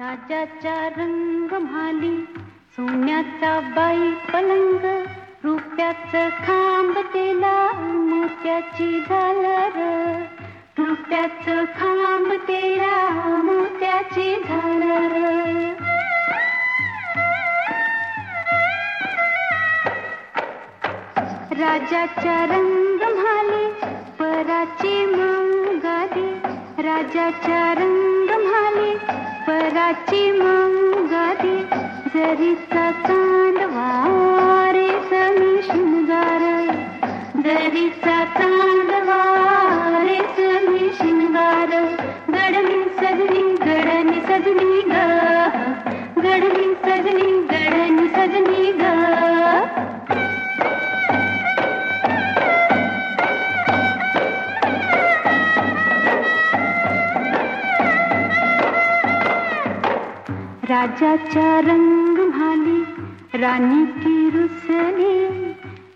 राजाचा रंग म्हाली सोन्याचा बाई पलंग रुपयाचं खांब केला मोत्याची झालर. रुपयाचं खांब केला मोत्याची झालर. राजाचा रंग माली पराची मंगादी राजाचा रंग मागारी जरी चाण्ड वारे जरी शृङ्गार दरिड वारी शृङ्गार गडनि सजनीडनि सजनी राजाचा रंग म्हाली रानी की रुसली।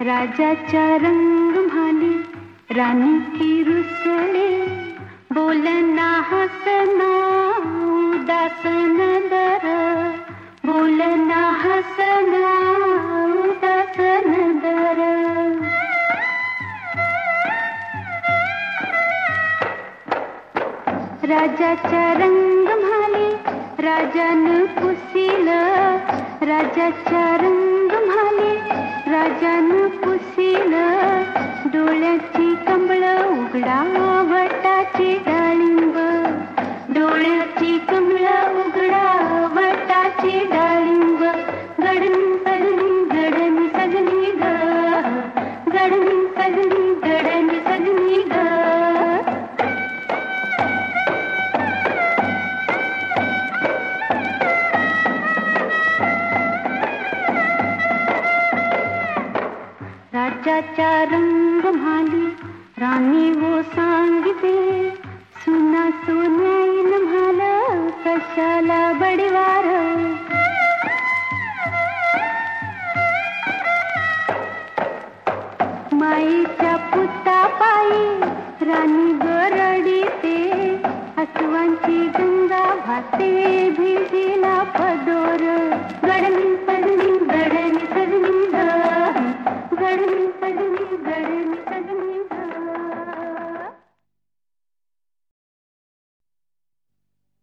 राजाचा रंग म्हाली रानी की रुसली। बोलना हसना उदासन दर बोलना हसना उदासन दर राजाचा रंग म्हाली रंग म्हाली राजानं पुसील डोळ्याची कमळ उघडा वटाची डाळिंब. डोळ्याची कमळ उघडा वटाची डाळिंब. गडनी सजनी गडनी सजनी ग. गडनी सजनी राजाचा रंग म्हाली रानी वो सांगते सुना सोन्याईन म्हाल कशाला बडवार। माईच्या पुता पायी राणी गरडी ते अस्वांची गंगा भाते भिडीला पदो